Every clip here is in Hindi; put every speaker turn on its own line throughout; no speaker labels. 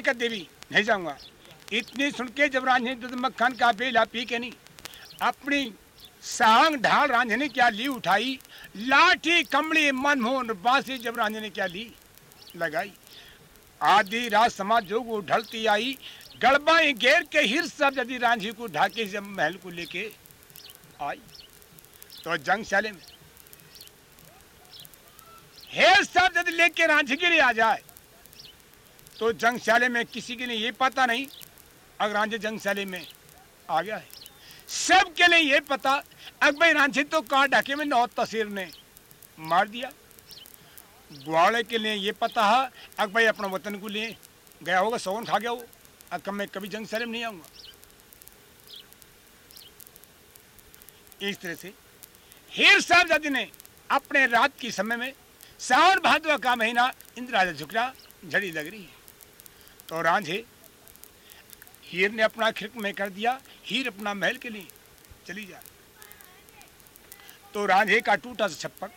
का देवी, नहीं जाऊँगा। इतनी सुन के जब रांझे दूध मक्खन का बेला पी के नहीं, अपनी सांग ढाल रांझे ने क्या ली उठाई, लाठी कमड़ी मनमोहन, बांसी जब रांझे ने क्या ली लगाई। आधी रात समाज जो वो ढलती आई, गड़बाई घेर के हिर सब यदि रांझी को ढाके जब महल को लेके आई। तो जंग जंगशाले में हेर सब यदि लेके रांझी के लिए आ जाए तो जंगशाले में किसी के लिए ये पता नहीं, अगर रांझे जंगशाले में आ गया है। सबके लिए ये पता अकबर रांझे तो कहा ढाके में नौ तस्वीर ने मार दिया। ग्वाड़े के लिए ये पता है अकबर अपना वतन को लिए गया होगा सौन खा गया वो अकब मैं कभी जंगशाले में नहीं आऊँगा। इस तरह से हेर साहब ने अपने रात के समय में सावन भादवा का महीना इंद्राजा झुकरा झड़ी लग रही है। तो रांझे हीर ने अपना खिड़क में कर दिया। हीर अपना महल के लिए चली जा। तो रांझे का टूटा सा छप्पर।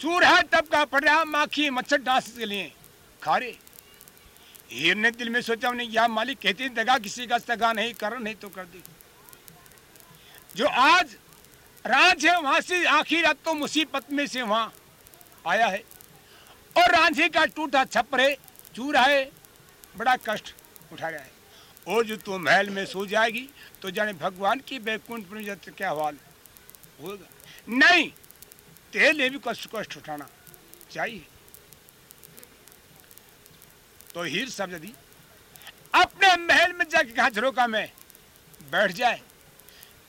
चूरहा तब का पड़ रहा? माखी मच्छर डांस के लिए खारे। हीर ने दिल में सोचा उन्हें या मालिक कहते दगा किसी का सगा नहीं कर नहीं तो कर दी। जो आज राज है, वहाँ से आखिर तो मुसीबत में से वहाँ आया है। और रांझे का टूटा छपरे चूरा है, बड़ा कष्ट उठा रहा है। और जो तू महल में सो जाएगी तो जाने भगवान की बैकुंठ क्या हाल होगा। नहीं, तेरे भी कष्ट कष्ट उठाना चाहिए। तो हीर सब यदि अपने महल में जाके कहा झरोका में बैठ जाए।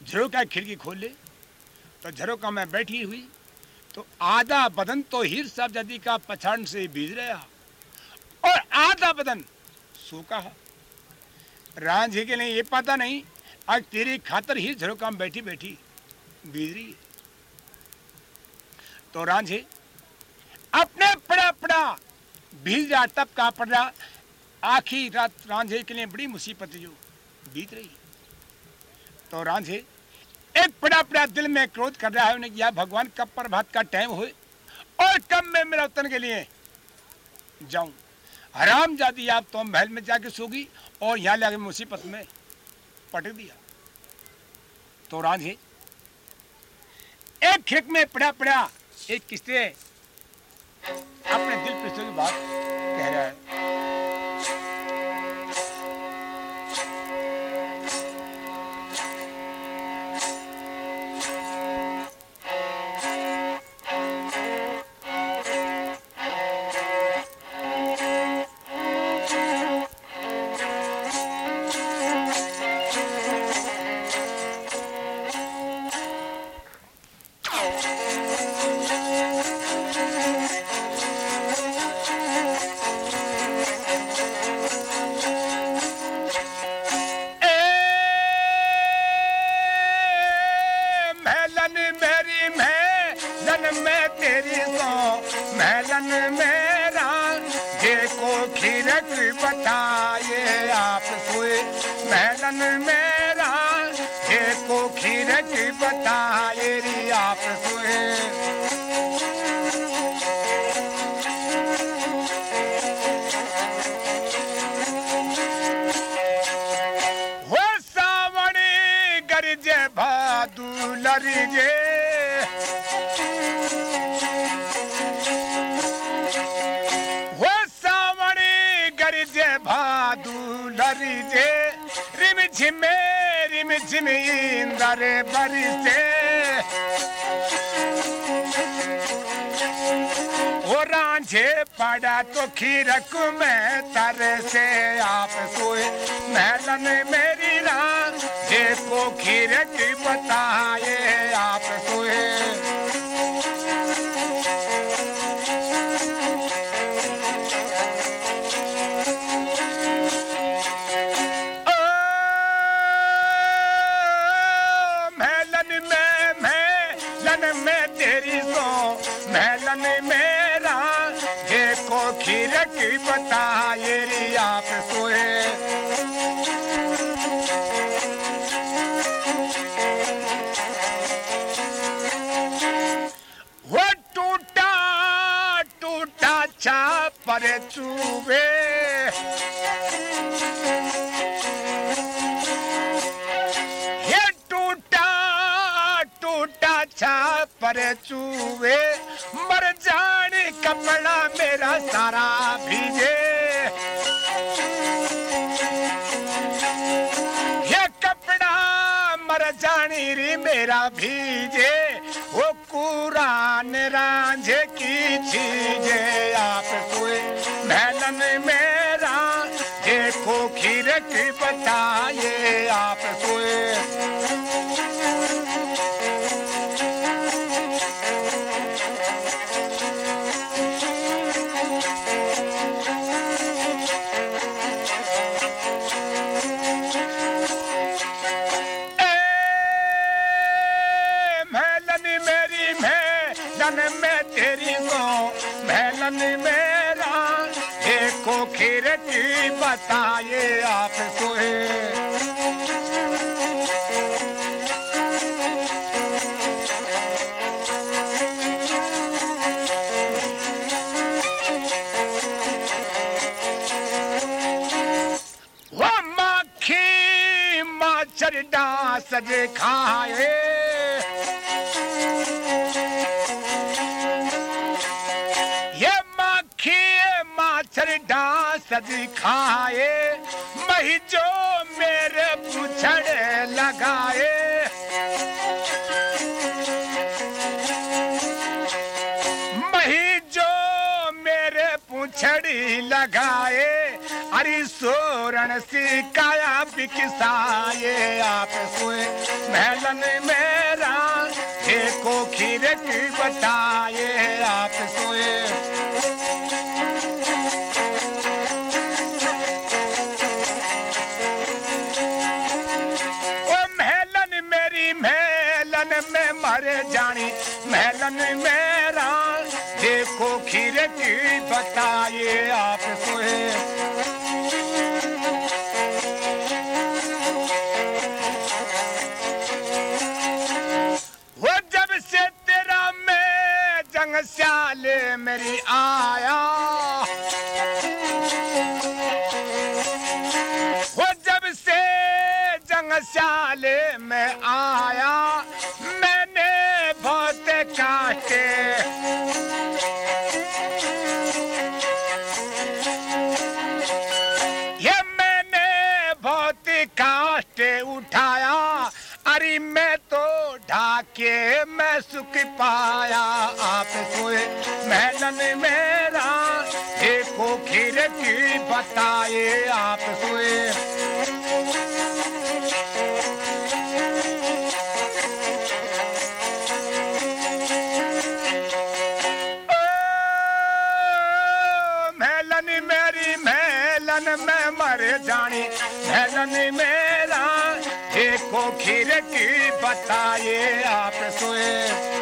झरोका खिड़की खोल ले तो झरोका में बैठी हुई तो आधा बदन तो हीर साहब यदि का पछाड़ से भीज रहा। और आधा बदन सूखा है। रांझी के लिए ये पता नहीं, आज तेरी खातर ही झरोका में बैठी बैठी है तो रांझे, अपने पड़ा पड़ा भीज रहा तब का पड़ रहा? आखिरी रात रांझे के लिए बड़ी मुसीबत जो बीत रही। तो रांझे, एक बड़ा बड़ा दिल में क्रोध कर रहा है, उन्हें या भगवान, कब पर भात का टाइम हो और कब मैं मेरा वतन के लिए जाऊँ? हराम जाती, आप तो महल में जाके सोगी और यहाँ ले मुसीबत में पटक दिया। तो राधे एक खेक में पड़ा पड़ा एक किस्ते अपने दिल पर की बात कह रहा है। पड़ा तो खीरक में तर से। आप सोए महलन मेरी रात को खीरक बताए। आप सोए में तेरी सो महलन मेरा ये देखो खीरक बताए रे आप सोए। वो टूटा टूटा छाप पर चूबे पर चूबे मर जाने कपड़ा मेरा सारा भीजे ये कपड़ा मर जानी री मेरा भीजे वो कुरान रांझे की चीजे आप कोई महलन मेरा, देखो खीर की बताए आप कोई की बताए आप सोए मक्खी मच्छर डांस खाए। डांस जे खाए मही जो मेरे पुछड़े लगाए। मही जो मेरे पूछड़ी लगाए, अरे सोरण सी काया बिकसाए आप सोए महलन मेरा, देखो खीर की बताए। आप सोए में मरे जानी। महलन मेरा, देखो खीर की बताए आप वो जब से तेरा मैं जंग स्याले मेरी आया। वो जब से जंग स्याले में आया। ढाके मैं सुख पाया, आप सोए। महलन मेरा, देखो खीर की बताए, आप सोए। महलन मेरी महलन में मर जानी। महलन मेरा देखो खीर की बताए आप सोए।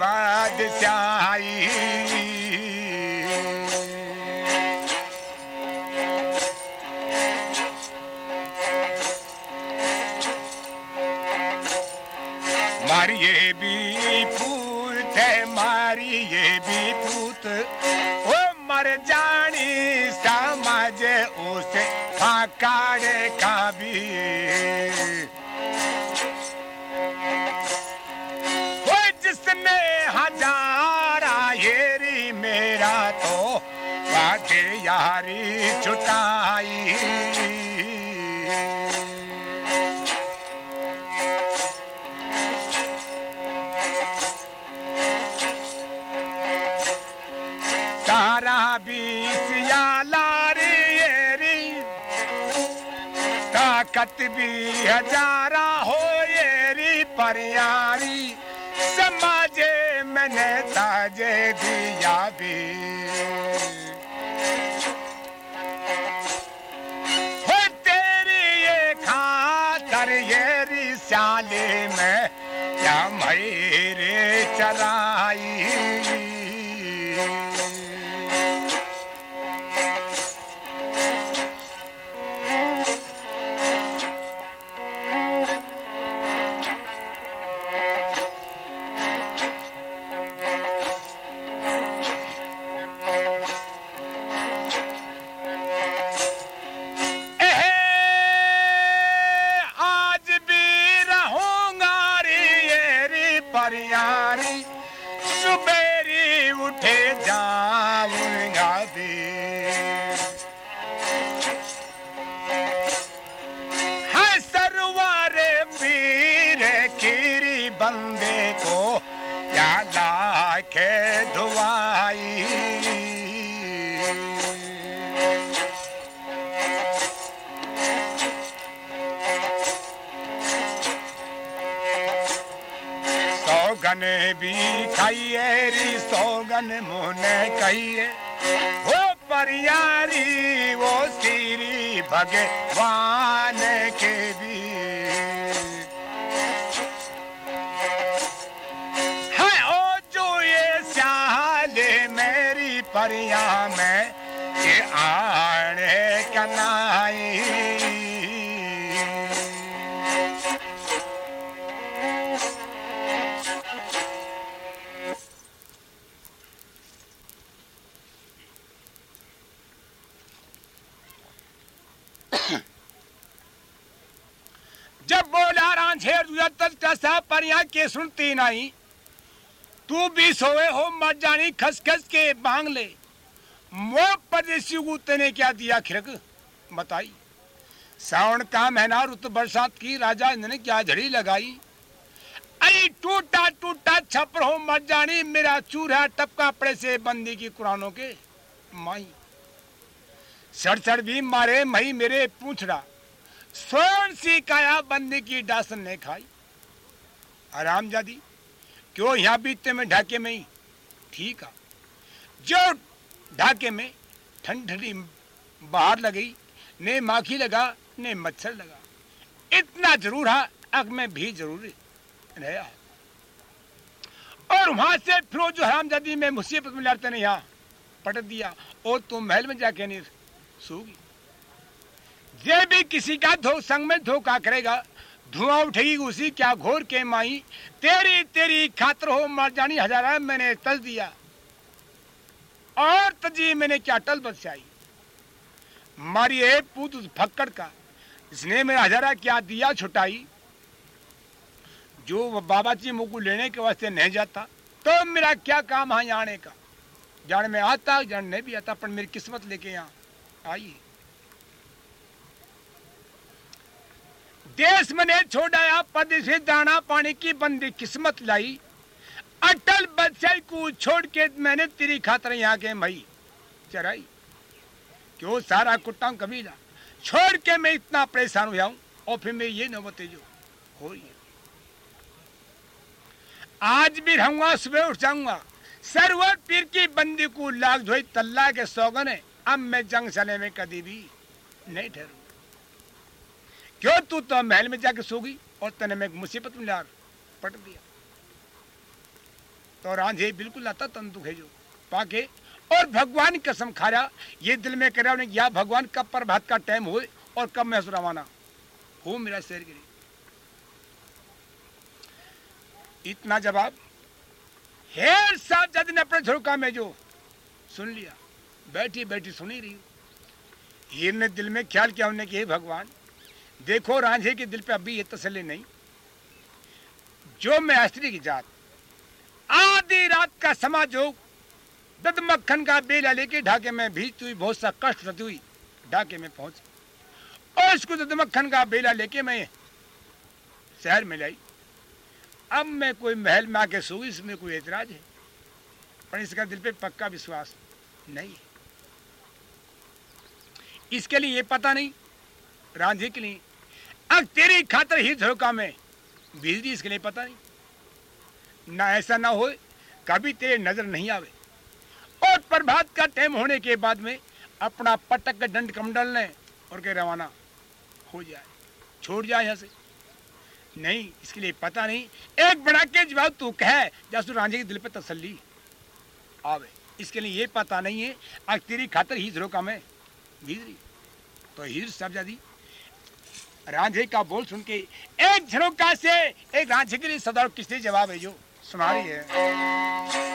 बादशाही मारिए भी पूत मारिए भी पूत। ओ मर जानी समझ उसे फाकाड़े का यारी छुटाई तारा बीसिया लारी ताकत भी हजारा हो येरी, परियारी समाजे मैंने ताजे दिया भी। चराई भी खाइए री सोगन मुने कहिए। वो परियारी वो सीरी भगवान के भी पर के सुनती नहीं। तू भी सोए हो, मर जानी खस खस के बांग ले। मो परदेसी को तेने क्या दिया खिरक? बताई। सावन का महीना रुत बरसात की, राजा ने क्या झड़ी लगाई? अरे टूटा टूटा छपर हो, मर जानी, मेरा चूरा टपका पड़े से बंदी की कुरानों के माई। सड़ सड़ भी मारे मई मेरे पूछड़ा। स्वर्ण सी काया बंदी की डासन ने खाई। आराम जादी। क्यों यहाँ बीतते में ढाके में ही? ठीक है। जो ढाके में ठंड ठंडी बाहर लगी, ने माखी लगा, ने मच्छर लगा। इतना ज़रूर है अग में भी ज़रूरी रहा और वहाँ से फिर जो हरामजादी में मुसीबत में लड़ते नहीं यहाँ पटक दिया और तुम महल में जाके नहीं सूगी जे भी किसी का धो संग में धोखा करेगा धुआँ उठेगी उसी क्या घोर के माई। तेरी तेरी खातर हो मर जानी, हजारा मैंने तज दिया। और तजी मैंने क्या टल बचाई मारी है पूत फक्कड़ का इसने मेरा हजारा क्या दिया छुटाई। जो बाबा जी मुझको लेने के वास्ते नहीं जाता तो मेरा क्या काम है आने का? जान में आता, जान नहीं भी आता, पर मेरी किस्मत लेके यहाँ आई। देश मने छोड़ाया पद से दाना पानी की बंदी किस्मत लाई। अटल बदशाही को छोड़ के मैंने तेरी खातर यहाँ के मई। चराई। क्यों सारा कुट्टा कबीला? छोड़ के मैं इतना परेशान हो जाऊँ और फिर मैं ये नौबते जो हो आज भी रहूँगा, सुबह उठ जाऊँगा। सरवर पीर की बंदी को लाग धोई तल्ला के सौगन है। अब मैं जंग चले में कभी भी नहीं ठहरू क्यों तू तो महल में जाके सो गई और तने में मुसीबत में लार पट दिया? तो रांझे बिल्कुल आता तन दुखे जो। पाके, और भगवान कसम खा रहा ये दिल में कर रहा या भगवान कब पर भात का टाइम हो और कब मैं रवाना हो मेरा शेर गिरी इतना जवाब, हेर साहब जद ने अपने झोंका में जो सुन लिया। बैठी बैठी सुनी रही हीर ने दिल में ख्याल किया उन्हें कि हे भगवान देखो रांझे के दिल पे अभी ये तसली नहीं। जो मैं स्त्री की जात, आधी रात का समा जो दद मक्खन का बेला लेके ढाके में भी हुई बहुत सा कष्ट रहती हुई ढाके में पहुँच। और इसको दद मक्खन का बेला लेके मैं शहर में लाई। अब मैं कोई महल में आके सो इसमें कोई एतराज़ है? पर इसका दिल पे पक्का विश्वास नहीं। है इसके लिए ये पता नहीं, रांझे के लिए अब तेरी खातर ही धोखा में। बिजली इसके लिए पता नहीं। ना ऐसा ना हो, कभी तेरे नज़र नहीं आवे। और प्रभात का टाइम होने के बाद में अपना पटक का दंड कमंडल ने और के रवाना हो जाए। छोड़ जाए यहाँ से। नहीं, इसके लिए पता नहीं। एक बड़ा के जवाब तू कह, जासू रांझे के दिल पे तसल्ली। आवे, इसके लिए ये पता नहीं है, आज तेरी खातर ही का मैं। भीजरी तो हीर साहबजादी रांझे का बोल सुन के एक झरोका से एक रांझे के लिए सदा किसने जवाब है जो सुना रही है।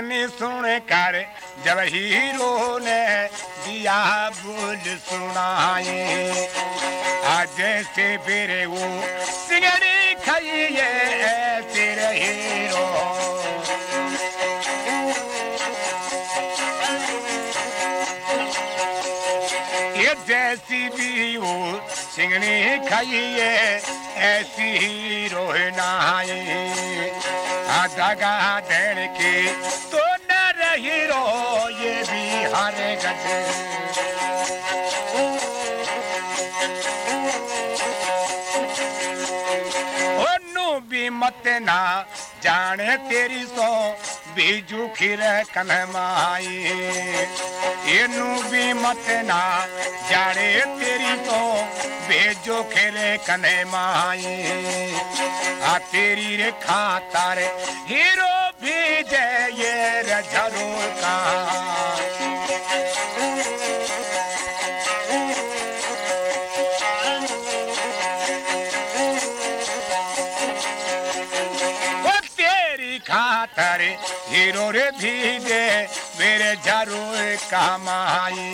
इतनी सुन कर जब हीरो ने दिया बोल सुनाए आज से फिर वो सिगड़ी खाइए, ऐसे हीरो। ये जैसी भी वो सिंगनी खाइए, ऐसी हीरो नहाए दगा देन की न हर गड्ढे भी मत ना जाने तेरी सो, बीजू खीर कन माई। एनू भी मत ना जाने तेरी सो, बेजो खेले कने माई। आ तेरी रे खातर हीरो भी जय रझरू का खातर हीरो रे दे मेरे ज़रूर कमाई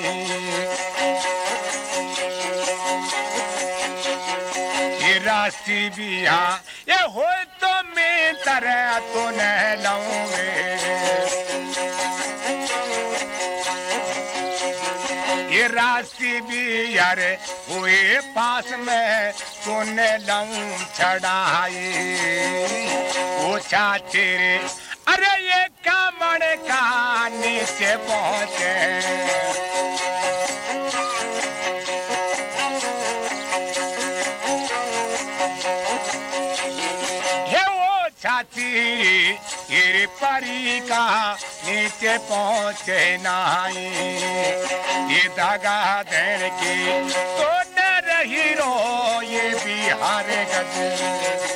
राशि बिया, ये हो तो मैं तरह तो न राशि भी यार हुए पास में, सोने लऊ चढ़ाई। वो तेरे अरे ये कामण का नीचे पहुँचे। छाती गिर परी का नीचे पहुँचे नाई ये दगा देर की तो न रही रो, ये बिहार गज।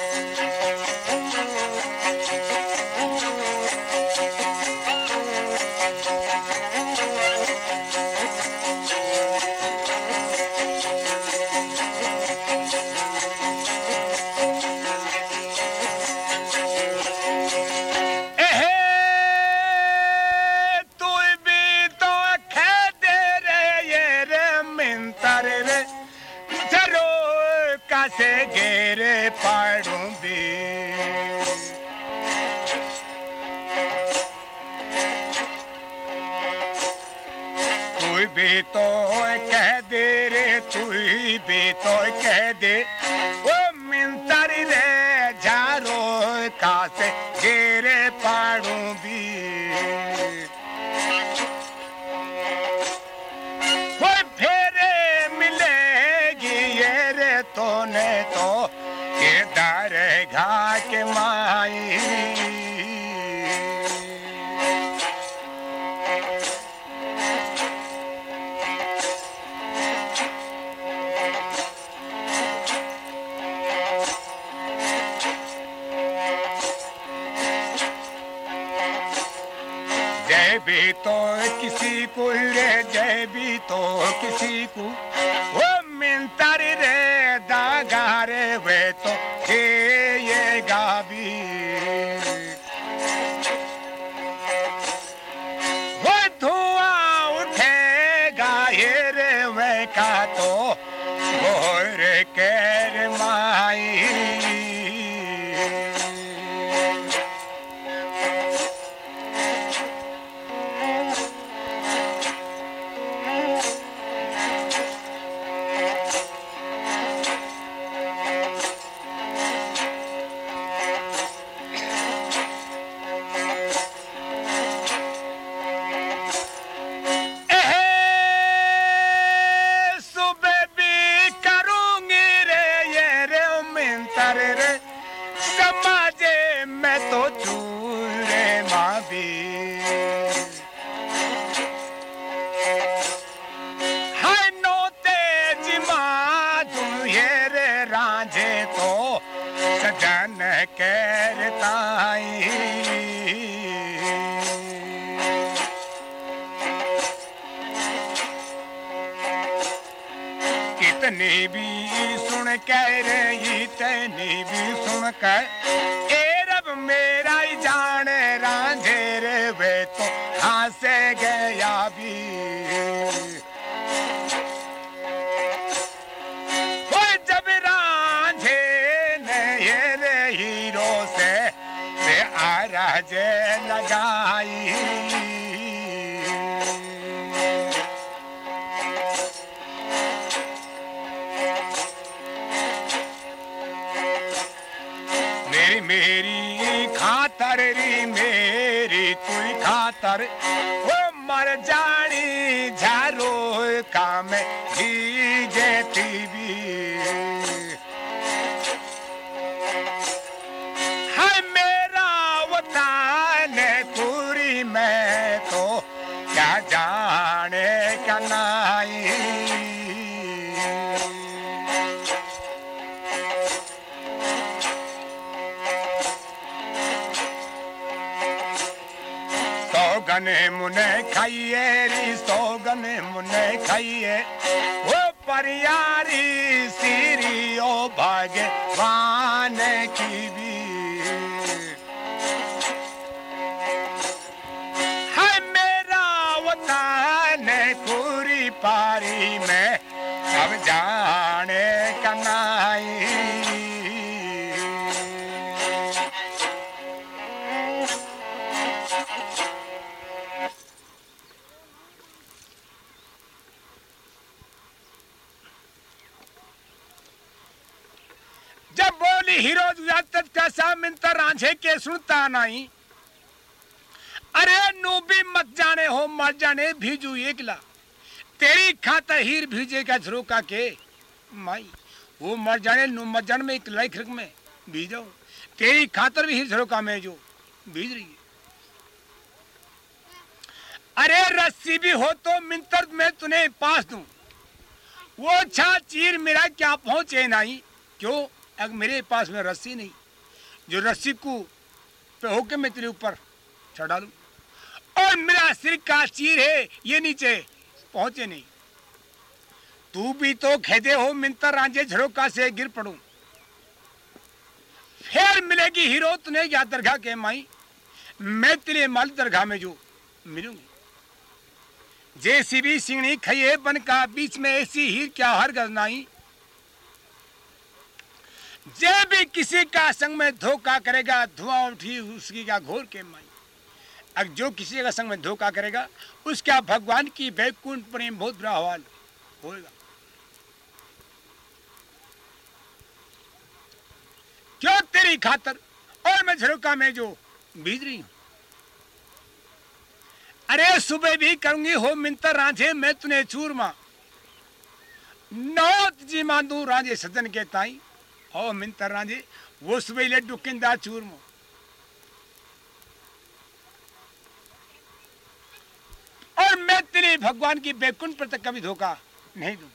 भी तो कह दे रे तू भी तो कह दे। को जय भी तो किसी को। वो मिंतर रे दागा रे वे तो। ये ये गाबी। कर। ए रब मेरा ही जान रांझे रे वे तो हासे गया भी। जब रांझे हीरो से आ आराज लगाई काम जी जेती भी है मेरा वतान पूरी मैं तो क्या जाने का सौगने मुने खाइए री सौगने मुने खाइए। वो परियारी सीरी ओ भगवान की भी कैसा मिंतर रांझे के सुनता नहीं अरे नू भी मत जाने हो, मत जाने भीजू एकला। तेरी खाता हीर भीजेगा झरोका के माई, वो मर जाने, नू मत जाने में एक लाइक रख में। भीजो। तेरी खातर भी हीर झरोका में जो। भीज रही है। अरे रस्सी भी हो तो मिंतर में तुम्हें पास दूँ। वो छा चीर मेरा क्या पहुँचे नहीं क्यों? अगर मेरे पास में रस्सी नहीं। जो रस्सी को पे होके मैं तेरे ऊपर चढ़ा लू और मेरा सिर का चीर है, ये नीचे पहुँचे नहीं। तू भी तो खेदे हो मिंतर रांझे झरोका से गिर पड़ू। फिर मिलेगी हीरो तुने या दरगाह के माई। मैं तेरे माल दरगाह में जो मिलूँगी। जेसीबी सिंगनी खइए बन का बीच में ऐसी हीर क्या हर गजनाई जब भी किसी का संग में धोखा करेगा, धुआँ उठी उसकी का घोर के माई अब जो किसी का संग में धोखा करेगा, उसका भगवान की वैकुंठ प्रेम बहुत बुरा हवाल होगा क्यों तेरी खातर और मैं झरोका में जो बीज रही हूँ? अरे, सुबह भी करूँगी हो मिंतर रांझे, मैं तुने चूरमा। नौत जी मांदू राजे सदन के ताई। हो मिंतर रांझे, वो सुबह लड्डू किंदा चूरमो। और मैं तेरे भगवान की बैकुंठ पर तक कभी धोखा नहीं दू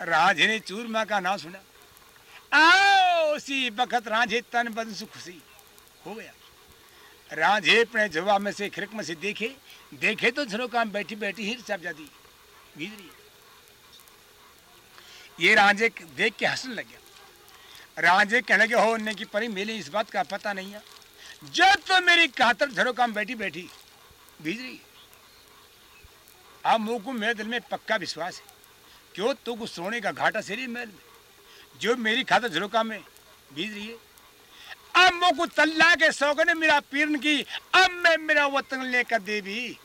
राजे ने चूरमा का नाम सुना। आओ, उसी बखत राजे तन बदन से खुशी हो गया। राजे अपने जवाब में से खिड़क में से देखे देखे तो झरोका में बैठी बैठी ही सब जाती रही। ये राजे देख के हंसने लग गया। राजे कहने के हो उन्ने की परी मेरे इस बात का पता नहीं है। जब तो मेरी खातर झरोका में बैठी बैठी भीज रही है अब मुँह को मेरे दिल में पक्का विश्वास है। क्यों? तो कुछ सोने का घाटा सेरी महल में। जो मेरी खातर झरोका में बीज रही है। अब मुँह को तल्ला के सौगन ने मेरा पीरन की अब मैं मेरा वतन लेकर देवी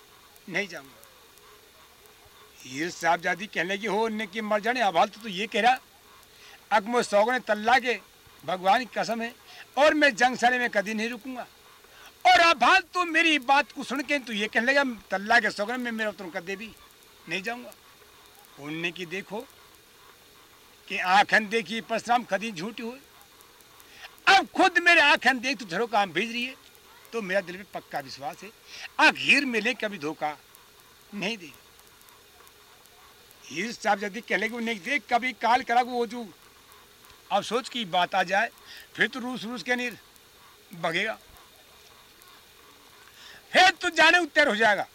नहीं जाऊँगा। ये साहबजादी कहने की हो ने की मर जाने अभाल तो, तो ये कह रहा अब मैं सौगन तल्ला के भगवान की कसम है, और मैं जंग सारे में कभी नहीं रुकूँगा। और अभाल तो मेरी बात को सुन के तू ये कहने लगा तल्ला के सौगन में मेरा उतर कर दे भी नहीं जाऊँगा। उनने की देखो कि आंखन देखी परशुराम कदी झूठी हुई। अब खुद मेरे आंखन देख तो झरो काम भेज रही है तो मेरा दिल में पक्का विश्वास है आखिर मिले कभी धोखा नहीं दे। हीर साहब यदि कहले कि उन्हें देख कभी काल करा वो जो अब सोच की बात आ जाए, फिर तो रूस रूस के नहीं बगेगा फिर तो जाने उत्तर हो जाएगा।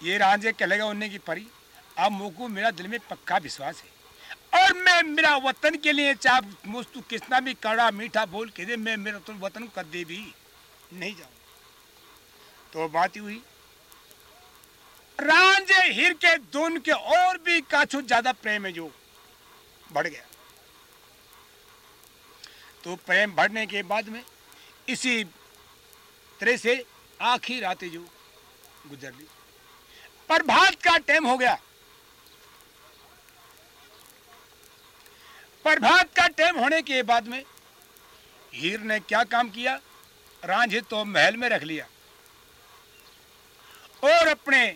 ये राजे कहेगा उन्हें की परी। अब मुझको मेरा दिल में पक्का विश्वास है। और मैं मेरा वतन के लिए चाहे मुझ तू कितना भी कड़ा मीठा बोल के दे, मैं मेरा तो वतन कदे भी नहीं जाऊँ तो बात हुई। राजे हिर के दोन के और भी काछू ज़्यादा प्रेम है जो बढ़ गया। तो प्रेम बढ़ने के बाद में इसी तरह से आखिरी रात जो गुजर ली प्रभात का टाइम हो गया। प्रभात का टाइम होने के बाद में हीर ने क्या काम किया? रांझे तो महल में रख लिया। और अपने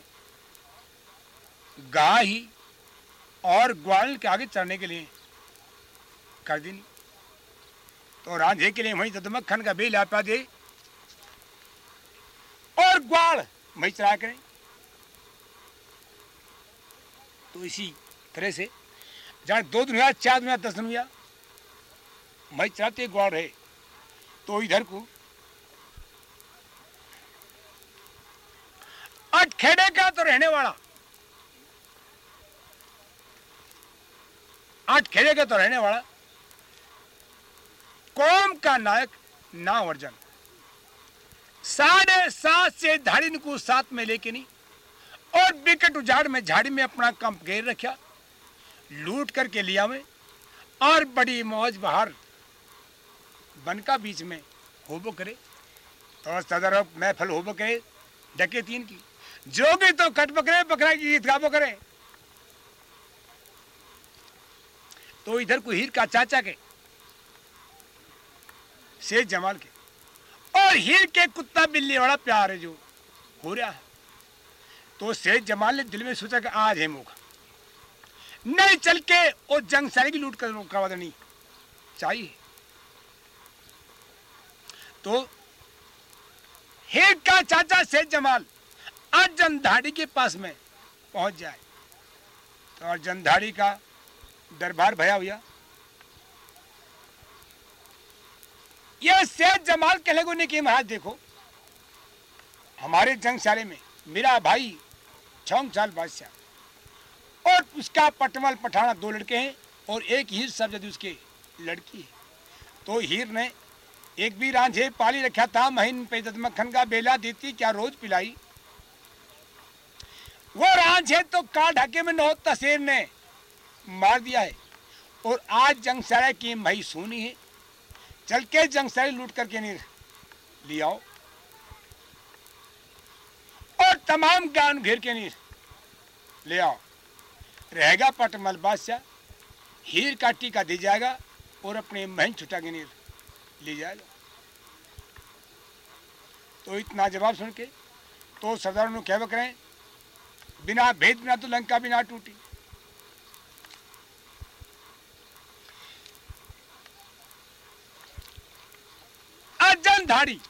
गाय और ग्वाल के आगे चढ़ने के लिए कर दी तो रांझे के लिए वही तदमक्खन का बेल आपा दे। और ग्वाल वही चढ़ा करें। तो इसी तरह से, जहाँ दो दिन हुआ चार दिन दस दिन हुआ मैं चाहते ग्वाल रहे। तो इधर को अटखेड़े का तो रहने वाला, अटखेड़े का तो रहने वाला कौम का नायक नाम अर्जन। साढ़े सात से धाड़ी को साथ में लेके नहीं, और विकट उजाड़ में झाड़ी में अपना कंप घेर रखा, लूट करके लिया में, और बड़ी मौज बाहर बनका बीच में होबो करे और सदर महफल होबो करे, डके तीन की। जो भी तो कट बकरे, बकरा की गीत गाबो करे। तो इधर को हीर का चाचा के शेख जमाल के। और हीर के कुत्ता बिल्ली वाला प्यार है जो। हो रहा है। तो शेख जमाल ने दिल में सोचा कि आज है मौका। नहीं चल के और जंग सारी की लूट कर करवा देनी चाहिए। तो हीर का चाचा शेख जमाल आज जनधाड़ी के पास में पहुँच जाए। तो और जनधाड़ी का दरबार भया हुआ। ये शेख जमाल कह लगो ने कि महाराज देखो। हमारे जंगशाले में मेरा भाई छौंग साल बादशाह और उसका पटमल पठाना दो लड़के हैं और एक हीर सब यदि उसके लड़की है। तो हीर ने एक भी रांझे पाली रखा था, महीन पे मक्खन का बेला देती, क्या रोज पिलाई? वो रांझे तो का ढाके में नौ तसेर ने मार दिया है और आज जंगसराय की मई सोनी है। चल के जंग जंगसराय लूट करके नहीं और तमाम गान घेर के नहीं ले आओ। रहेगा पटमल बादशाह, हीर का टीका दे जाएगा और अपने महन छुटा के नहीं ले जाएगा। तो इतना जवाब सुन के तो सरदार कह करें बिना भेद, बिना तो लंका, बिना टूटी। अजन धाड़ी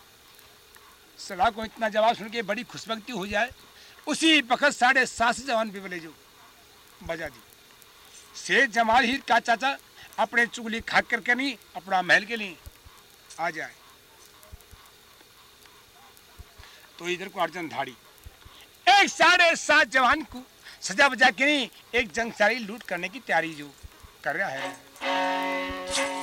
सभा को इतना जवाब सुन के बड़ी खुशबक्ति हो जाए। उसी वक्त साढ़े सात से जवान भी बोले जो। बजा दी। से जमाल ही का चाचा अपने चुगली खा करके नहीं, अपना महल के लिए आ जाए। तो इधर को अर्जन धाड़ी एक साढ़े सात जवान को सजा बजा के नहीं, एक जंग सारी लूट करने की तैयारी जो कर रहा है।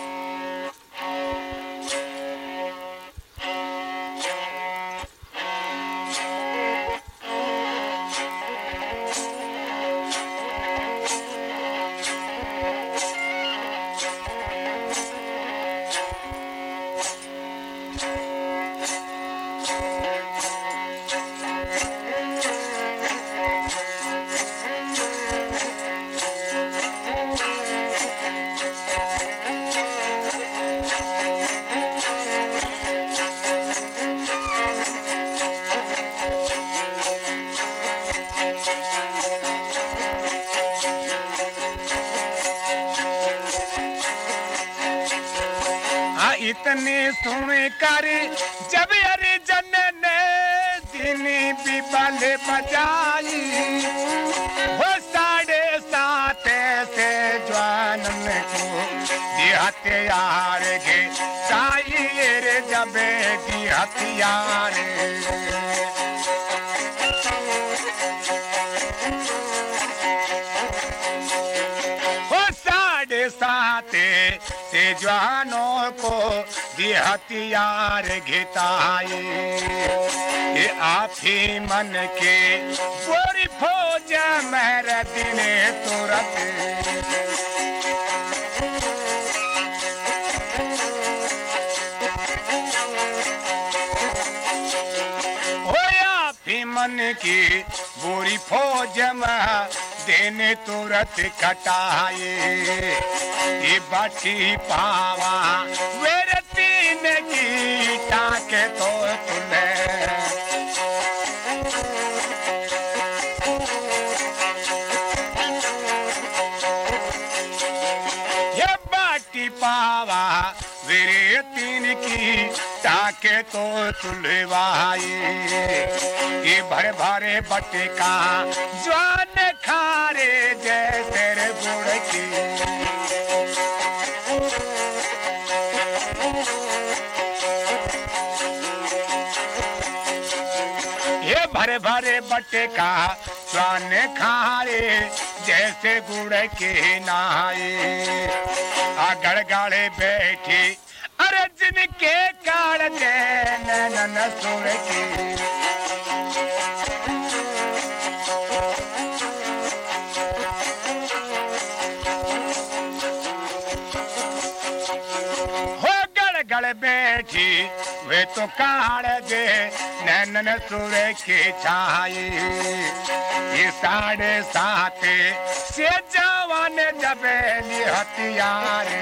हथियार घिताए, ये ही मन के पूरी फौज मेरे दिन तुरंत। मन की बुरी फौज देने तुरंत कटाए, ये बाटी पावा टाके तो तुले ये बाटी पावा वेरे तीन की टाके तो तुलवाए ये भरे भरे बटे का खारे जैसे गुड़ की। भरे स्वान खारे जैसे गुड़ के नहाए। आगड़ गाड़े बैठी, अरे जिनके काल नैनन सुर की बैठी वे तो काल दे नैनन सुर के छाए ये साढ़े सात से जवान जबेली हथियार।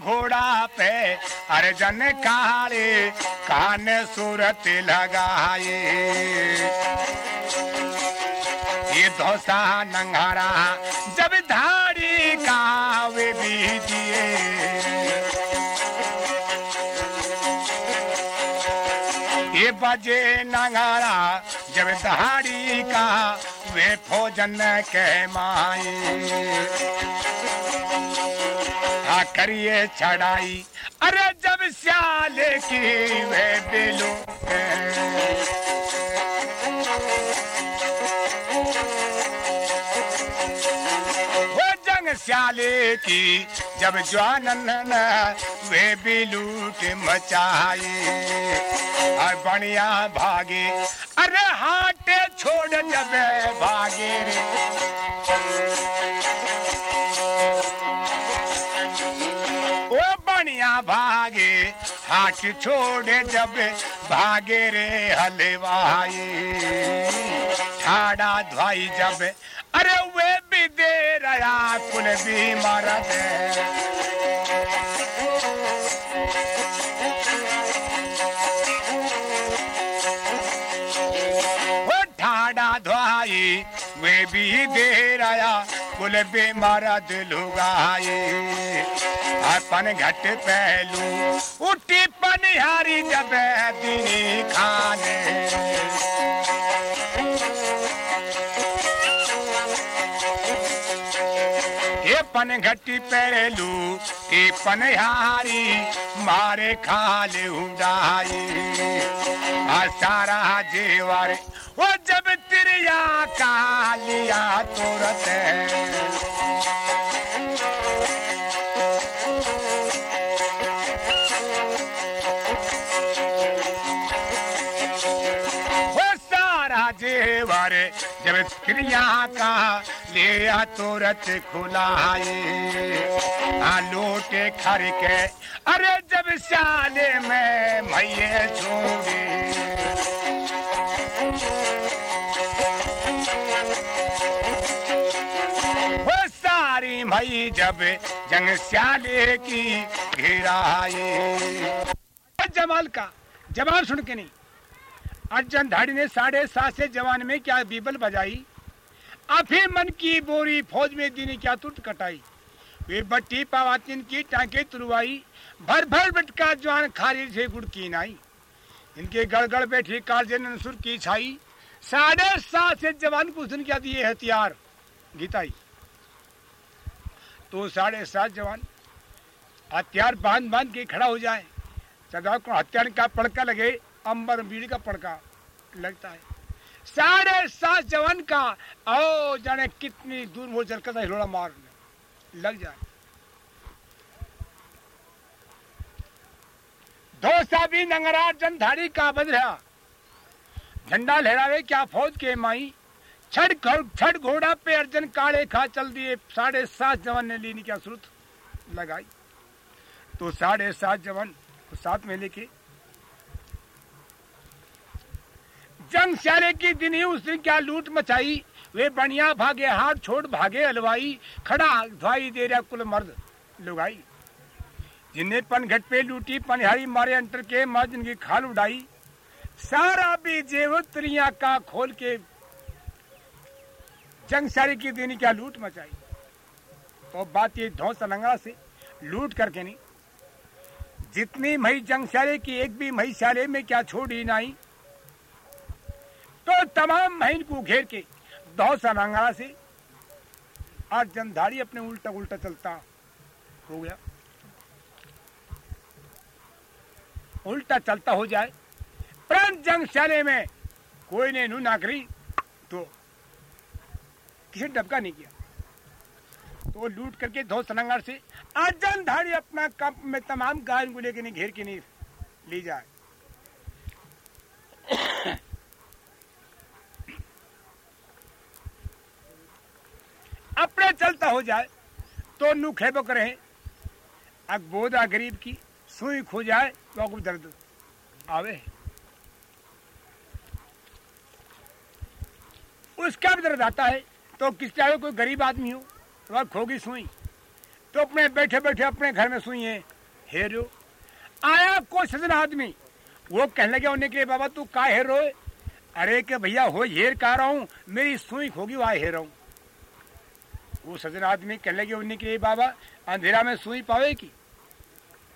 घोड़ा पे अर्जन काले कान सूरत लगाए। ये धोसा नंगारा जब धाड़ी कावे बीजिए। ये बजे नंगारा जब धारी का वे भोजन के माए। आ करिए चढ़ाई। अरे जब सियाले की वे बिलू वो जंग की, जब जवानन वे भी लूट मचाए और बढ़िया भागे, अरे हाटे छोड़ जब भागे रे। भागे, हाथ छोड़े जब भागे रे हलवाई। ठाड़ा धोई जब, अरे वे भी दे रहा कुल भी मरद। ठाड़ा वे भी दे रहा कुल भी मरद लुगाई अपन घट पहलू, उठी पनिहारी जब दिनी खाने। पन घटी पहलू हे पनहारी मारे खाले उड़ाई आ सारा जेवर वो जब तिरिया कालिया तुरत। वो सारा जेवर जब क्रिया का लिया तुरंत खुलाए। लोटे खर के अरे जब साले में मैये छोड़े मई जब जंग स्याले की घिराए जमाल का जवाब सुन के नहीं। अर्जन धाड़ी ने साढ़े सात से जवान में क्या बीबल बजाई? अफे मन की बोरी फौज में दीनी क्या टूट कटाई? वे बट्टी पावातिन की टांके तुरवाई भर भर बटका जवान खारी से गुड़ की नाई इनके गड़गड़ बैठी नंसुर की छाई, साढ़े सात से जवान को उसने क्या दिए हथियार? गीताई। तो साढ़े सात जवान। हथियार बाँध बाँध के खड़ा हो जाए। सदा को हथियार का पड़का लगे, अंबर बीड़ी का पड़का लगता है। साढ़े सात जवान का ओ जाने कितनी दूर वो चल कर हिलोड़ा मार लग जाए। दो साबी नंगरा जनधारी का बदला झंडा लहरावे क्या फौज के माई? छड़ घोड़ा पे अर्जन काले खा चल दिए। साढ़े सात जवान ने लीनी क्या श्रुत लगाई। तो साढ़े सात जवान साथ में लेके जंग स्यारे की दिन ही उस दिन क्या लूट मचाई। वे बनिया भागे हाथ छोड़ भागे, हलवाई, खड़ा धुआई दे रहा कुल मर्द लुगाई। जिन्हें पनघट पे लूटी, पनिहारी मारे अंतर के, माँ जिनकी खाल उड़ाई। सारा भी जेवत्रिया का खोल के जंग सारी की दिन, क्या लूट मचाई? तो बात ये धौस लंगड़ा से, लूट करके नहीं। जितनी मही जंग सारे की, एक भी मही सारे में क्या छोड़ी नहीं। तो तमाम महीन को घेर के दो सनांगड़ा से और जनधारी अपने उल्टा उल्टा चलता हो गया। उल्टा चलता हो जाए परंत जंग सारे में कोई ने नू ना करी तो किसी डबका नहीं किया। तो लूट करके दो सनंगार से आज जनधारी अपना कंप में तमाम गाय को लेकर घेर के नहीं, ली जाए। अपने चलता हो जाए तो नू खेबक रहे अग बोधा गरीब की, सुई खो जाए तो दर्द आवे। उसका भी दर्द आता है। तो किस चाहे कोई गरीब आदमी हो? तो खोगी सुई। तो अपने बैठे बैठे अपने घर में सुई है। हेरो आया कोई सजन आदमी? वो कहने लगे, उन्हें के लिए बाबा तू का हेरो अरे के भैया, हो हेर कह रहा हूँ, मेरी सुई खोगी वहाँ हेर हूँ वो सजन आदमी कहने लगे, उन्हें के लिए बाबा, अंधेरा में सुई पावे की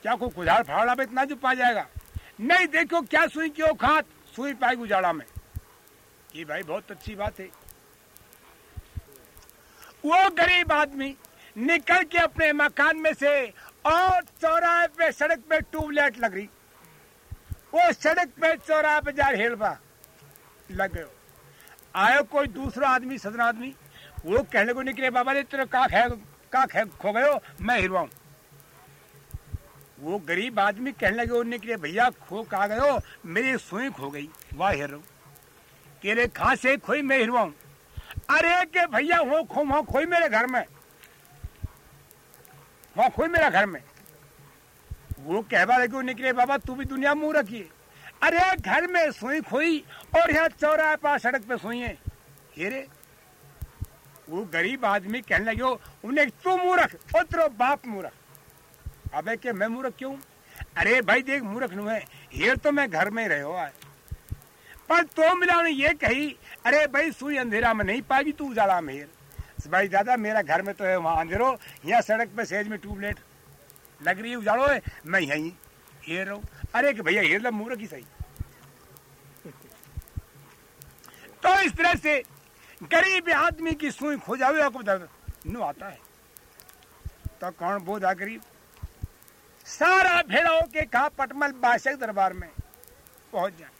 क्या कोई कुदार फाड़ा में इतना जो पा जाएगा? नहीं देखो क्या सुई क्यों खात सुई पाएगी उजाड़ा में। ये भाई, बहुत अच्छी बात है। वो गरीब आदमी निकल के अपने मकान में से और चौराहे पे सड़क पे ट्यूबलाइट लग रही। वो सड़क पे चौराहे पे जा हेलबा लग गयो आयो कोई दूसरा आदमी सदन आदमी, वो कहने को निकले, बाबा ने तेरे का है का है, खो गयो मैं हिरवाऊं वो गरीब आदमी कहने लगे उन्हें के लिए भैया, खो का गयो मेरी सुई खो गई, वाह हेरो कि रे कहा से खोई मैं हिरवाऊं अरे के भैया, वो खो वहाँ खोई मेरे घर में। वहाँ खोई मेरा घर में। वो कहवा लगे निकले बाबा, तू भी दुनिया मुँह रखिए। अरे, घर में सुई खोई और यहाँ चौराहे पास सड़क पे सुई है रे, वो गरीब आदमी कहने लगे, उन्हें तू मूर्ख और बाप मूर्ख अबे, के मैं मूर्ख क्यों? अरे भाई, देख मूर्ख नु है। हेर तो मैं घर में रहो आए पर तो मिला उन्हें ये कही अरे भाई, सुई अंधेरा में नहीं पाएगी तू, उजाला में हेर भाई दादा मेरा घर में तो है, वहाँ अंधेरो। यहाँ सड़क पे सेज में ट्यूबलाइट लग रही है उजाड़ो है। मैं यही हेर रहा। अरे कि भैया हेर लो मूर्ख ही सही। तो इस तरह से गरीब आदमी की सुई खो जावे, आपको दर्द नु आता है। तो कौन बोधा गरीब? सारा भेड़ा होके कहा पटमल बादशाह दरबार में पहुँच जाए।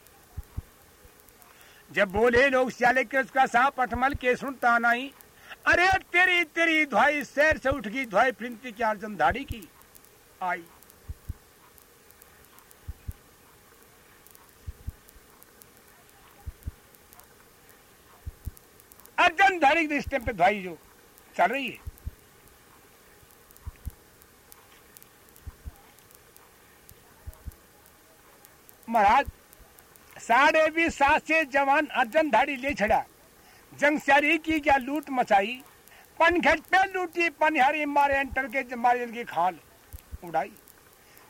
जब बोले लोग सियाले के उसका सा पटमल के सुनता नहीं, अरे तेरी तेरी धुआई शहर से उठ गई धुआई फिरती की अर्जन धाड़ी की। आई। अर्जन धाड़ी इस पे धुआई जो चल रही है। महाराज साढ़े भी सात से जवान अर्जन धाड़ी ले छड़ा। जंगसारी की क्या लूट मचाई? पनघट पे लूटी पनहरी मारे एंटर के मारे की खाल उड़ाई।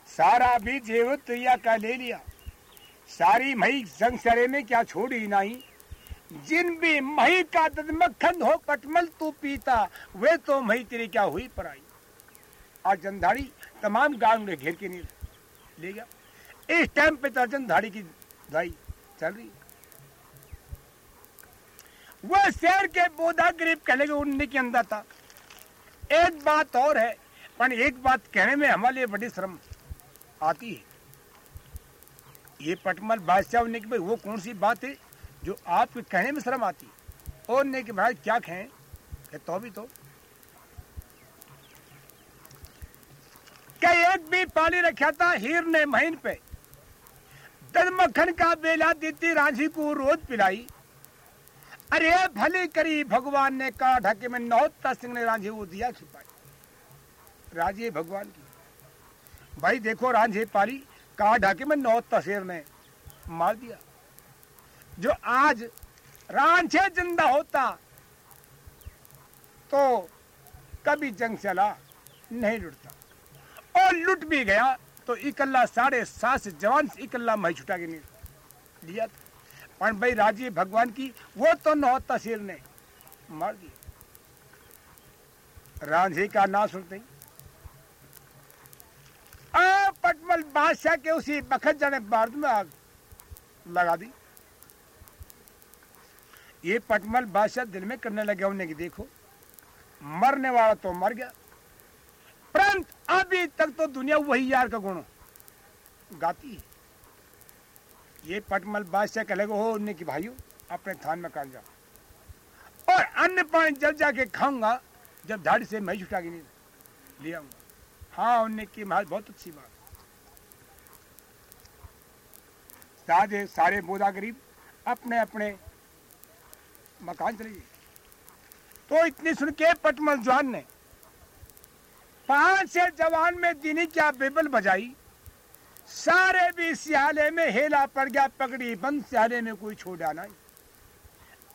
सारा भी जेवत या का ले लिया। सारी मही जंगसरे में क्या छोड़ी नहीं जिन भी मही का दद मक्खन हो पटमल तू पीता, वे तो मही तेरी क्या हुई पराई? आज जंधाड़ी तमाम गाँव घेर के नहीं ले गया। इस टाइम पे तो धाड़ी की दवाई चल रही। वह शहर के बोधा गरीब कहने के उड़ने के अंदर था। एक बात और है, पर एक बात कहने में हमारे लिए बड़ी शर्म आती है। ये पटमल बादशाह होने की वो कौन सी बात है जो आपके कहने में शर्म आती और ने कि भाई क्या कहें? तो भी तो। क्या एक भी पाली रखा था हीर ने महीन पे? तद मक्खन का बेला देती रांझी को रोज पिलाई। अरे भले करी भगवान ने कहा ढके में नौता सिंह ने रांझे वो दिया छिपाई। राजे भगवान की। भाई देखो रांझे पाली कहा ढाके में नौता शेर ने मार दिया। जो आज रांझे ज़िंदा होता तो कभी जंग चला नहीं लुटता। और लुट भी गया तो इकल्ला साढ़े सात से जवान इकल्ला मई छुटा के लिया था। पर भाई राज़ी भगवान की, वो तो नौता शेर ने, मार दिया। रांझी का ना सुनते आ, पटमल बादशाह के उसी बखत जाने बार्द में आग लगा दी। ये पटमल बादशाह दिल में करने लगे उन्हें कि देखो, मरने वाला तो मर गया। अभी तक तो दुनिया वही यार का गुण गाती है। ये पटमल बादशाह कह लगे हो उन्हें कि भाइयों, अपने थान में काट जाओ। और अन्य पानी जब जाके खाऊँगा, जब धाड़ी से मैं छुटा के नहीं ले आऊँगा। हाँ उन्हें की महाराज बहुत अच्छी बात सारे सारे बोधा गरीब, अपने अपने मकान चले तो इतनी सुन के पटमल जवान ने पाँच से जवान में दिनी क्या बेबल बजाई? सारे भी सियाले में हेला पड़ गया पकड़ी बंद सियाले में कोई छोड़ा नहीं।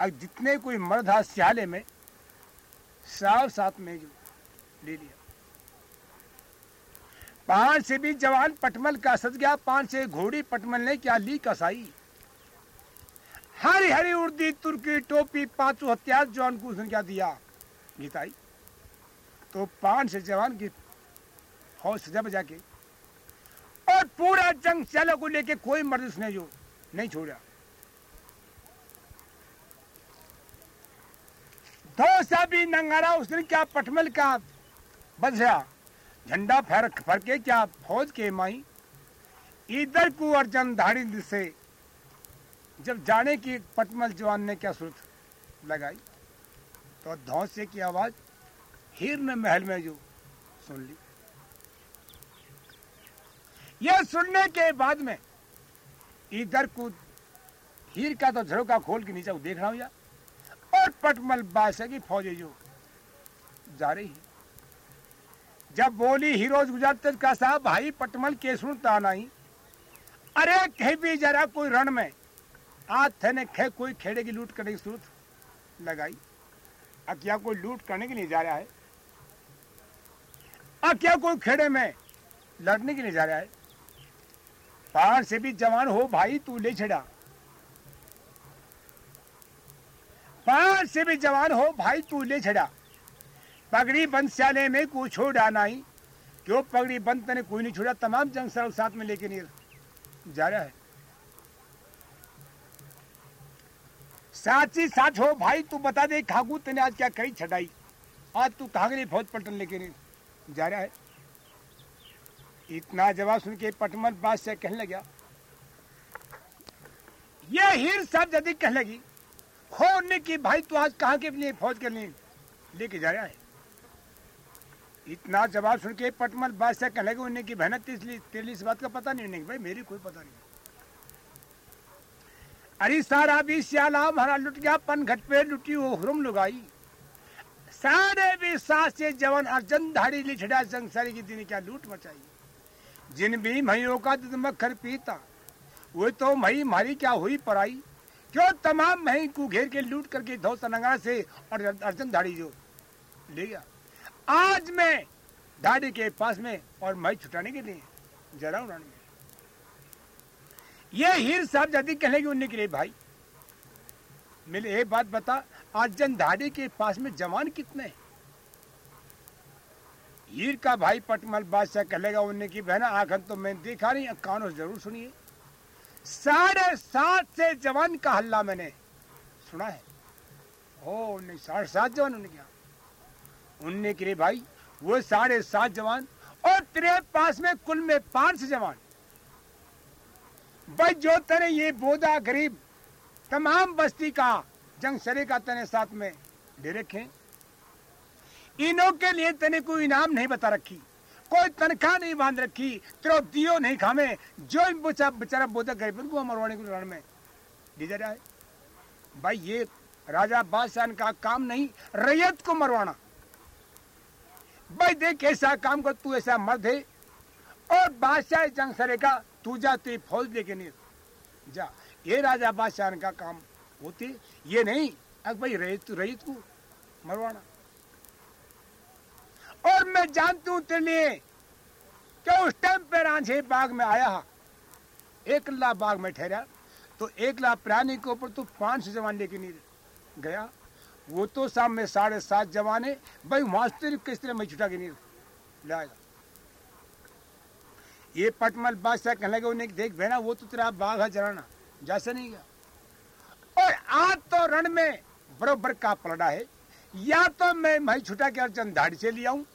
अब जितने कोई मर्द था सियाले में साफ़ साथ में जो ले लिया। पाँच से भी जवान पटमल का सज गया, पाँच से घोड़ी पटमल ने क्या ली कसाई? हरी हरी उर्दी तुर्की टोपी, पाँचों हथियार जवान को उसने क्या दिया? गीताई तो पाँच से जवान की सजा बजा के और पूरा जंग चलो को लेके कोई मर्द उसने जो नहीं छोड़ा। सा भी नंगारा उसने क्या पटमल का बदसा झंडा फर फर के क्या फौज के माई? इधर को अर्जन धाड़ी से जब जाने की पटमल जवान ने क्या सुरत लगाई तो धौसे की आवाज़ हीर ने महल में जो सुन ली। यह सुनने के बाद में इधर को हीर का तो झरोका खोल के नीचे देख रहा हूँ या? और पटमल बादशाह की फौजी जो जा रही है। जब बोली, हीरोज गुजरते का साहब, भाई पटमल के सुनता नहीं। अरे कहीं भी जरा कोई रण में आज थे ने खे कोई खेड़े की लूट करने की सूरत लगाई। अब क्या कोई लूट करने के लिए जा रहा है। अब क्या कोई खेड़े में? लड़ने के लिए जा रहा है। पहाड़ से भी जवान हो भाई, तू ले छड़ा। पहाड़ से भी जवान हो भाई, तू ले छड़ा। पगड़ी बंद स्याले में कोई छोड़ा आना ही क्यों पगड़ी बंद तने कोई नहीं छोड़ा? तमाम जंग सर साथ में लेके नहीं जा रहा है। साची साच हो भाई, तू बता दे, खागू, तेने आज क्या कही छटाई आज तू कहा फौज पलटन लेके नहीं जा रहा है। इतना जवाब सुन के पटमल बादशाह कहने लगा। ये हीर साहब जदी कहने लगी, खोने की भाई तू आज कहाँ के लिए फौज के लिए लेके जा रहा है? इतना जवाब सुन के पटमल बादशाह कहने लगे, उन्हें की बहन तेली इस बात का पता नहीं उन्हें भाई, मेरी कोई पता नहीं। अरे सारा भी सियाला हमारा लुट गया पन घट पे लुटी वो हुरम लुगाई। सारे भी सास से जवान अर्जन धाड़ी लिछड़ा जंग सारी की दिन क्या लूट मचाई। जिन भी मईयों का दूध मक्खर पीता, वो तो मई मारी क्या हुई पराई। क्यों तमाम मही को घेर के लूट करके धो तनंगा से और अर्जन धाड़ी जो ले गया। आज मैं दाढ़ी के पास में और मई छुटाने के लिए जरा उड़ाने में ये हीर साहब जल्दी कहने की उन्ने के लिए भाई? मेरे एक बात बता आज जन दाढ़ी के पास में जवान कितने हैं? हीर का भाई पटमल बादशाह कहेगा उन्हें की बहना आखन तो मैं देखा नहीं कानों ज़रूर सुनिए। साढ़े सात से जवान का हल्ला मैंने सुना है। ओ, उन्हें साढ़े सात जवान उन्हें क्या उनने के भाई, वो साढ़े सात जवान और तेरे पास में कुल में पाँच जवान। भाई, जो तेरे ये बोधा गरीब, तमाम बस्ती का, जंग सरे का तेरे साथ में दे रखे इनों के लिए तेने कोई इनाम नहीं बता रखी। कोई तनख्वाह नहीं बाँध रखी। तेरो दियो नहीं खामे। जो बेचारा बोधा गरीब उनको मरवाने को रण में। लीजा जाए भाई, ये राजा बादशाह का काम नहीं, रैयत को मरवाना। भाई, देख, ऐसा काम कर, तू ऐसा मर्द है। और बादशाह जंग सरे का, तू जा, तू फौज लेके नहीं जा। ये राजा बादशाह का काम होती। ये नहीं। अब भाई, रैयत रैयत को मरवाना। और मैं जानती हूँ तेरे लिए कि उस टाइम पे रांझे बाग में आया एक ला बाग में ठहरा तो एक ला प्राणी के ऊपर तो पाँच सौ जवान लेके नहीं गया। वो तो सामने साढ़े सात जवान है। भाई मास्टर किस तरह मैं छुटा के नहीं लाएगा ये पटमल बादशाह कहने लगे, उन्हें देख बहना, वो तो तेरा बाघ है जराना जैसे नहीं गया। और आज तो रण में बरोबर का पलड़ा है। या तो मैं वही छुटा के अर्जन दाढ़ी से ले आऊँ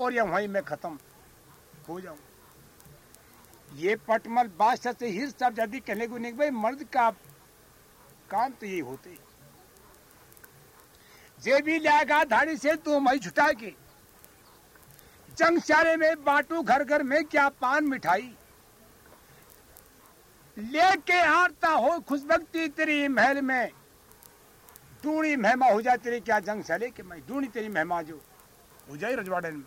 और या वहीं मैं खत्म हो जाऊँ। ये पटमल बादशाह से ही सब जल्दी कहने को नहीं भाई मर्द का काम तो ये होते जे भी लाएगा धाड़ी से तो मई छुटा के जंग चारे में, बांटू घर घर में क्या पान मिठाई। लेके हारता हो खुशबकती तेरी महल में। टूणी महिमा हो जाए तेरी क्या जंग चले कि मैं डूणी तेरी महिमा जो हो जाए रजवाड़े में।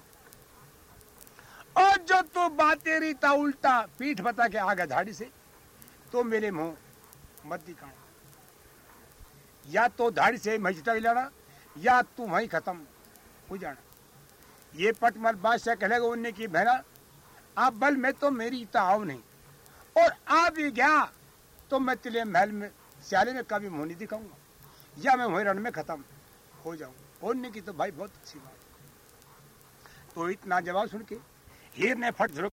और जो तू बातें रीता उल्टा पीठ बता के आ गया झाड़ी से तो मेरे मुँह मत दिखाना। या तो धाड़ी से मैं जुटा लाना, या तू वहीं खत्म हो जाना। ये पटमल बादशाह कहेगा उनने की, बहना, आप बल में तो मेरी इतना आओ नहीं, और आ भी गया तो मैं तिले महल में, सियाले में कभी मुँह नहीं दिखाऊँगा, या मैं वही रण में खत्म हो जाऊँ। बोलने की तो भाई बहुत अच्छी बात। तो इतना जवाब सुन के हीर ने फट